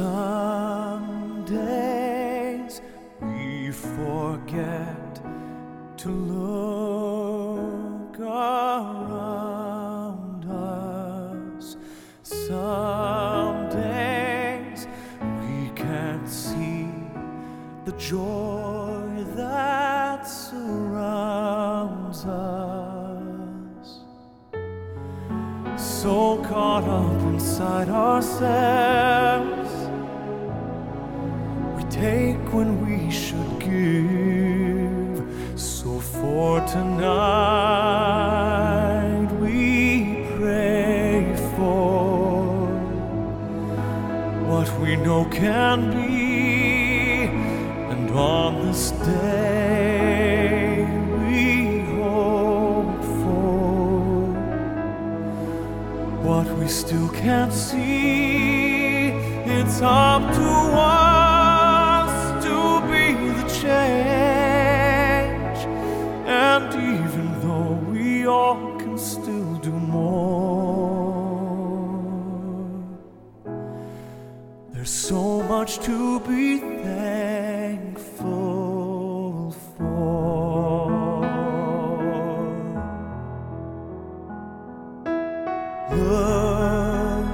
Some days we forget to look around us. Some days we can't see the joy that surrounds us. So caught up inside ourselves take when we should give. So for tonight, we pray for what we know can be. And on this day, we hope for what we still can't see. It's up to us we all can still do more, there's so much to be thankful for. Look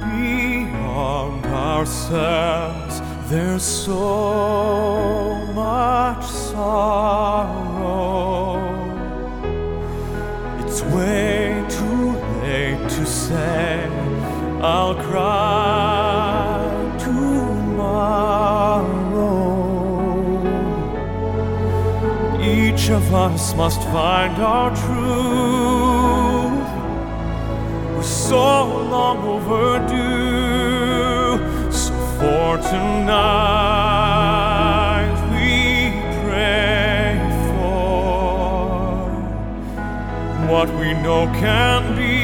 beyond ourselves, there's so much sorrow. It's way too late to say, I'll cry tomorrow. Each of us must find our truth. We're so long overdue. So for tonight, what we know can be,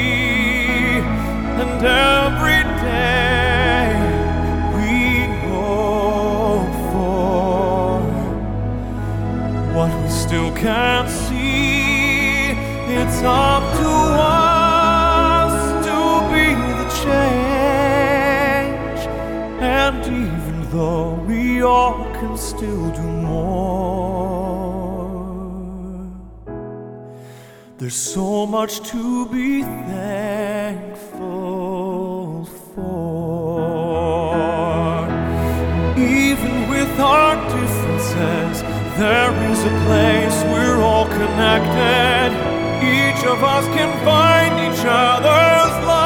and every day we hope for what we still can't see. It's up to us to be the change, and even though we all can still do more. There's so much to be thankful for. Even with our differences, there is a place we're all connected. Each of us can find each other's light.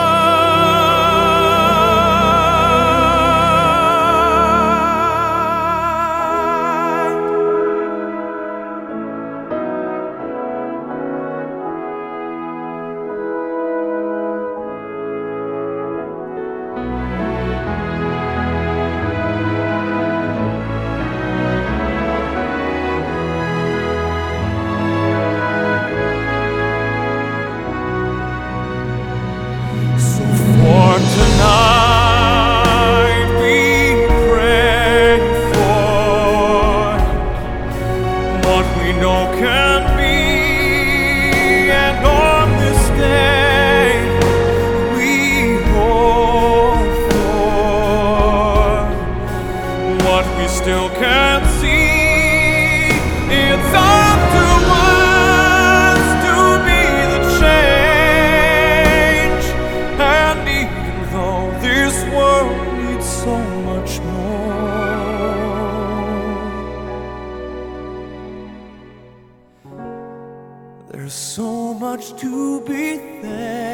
much more. There's so much to be thankful.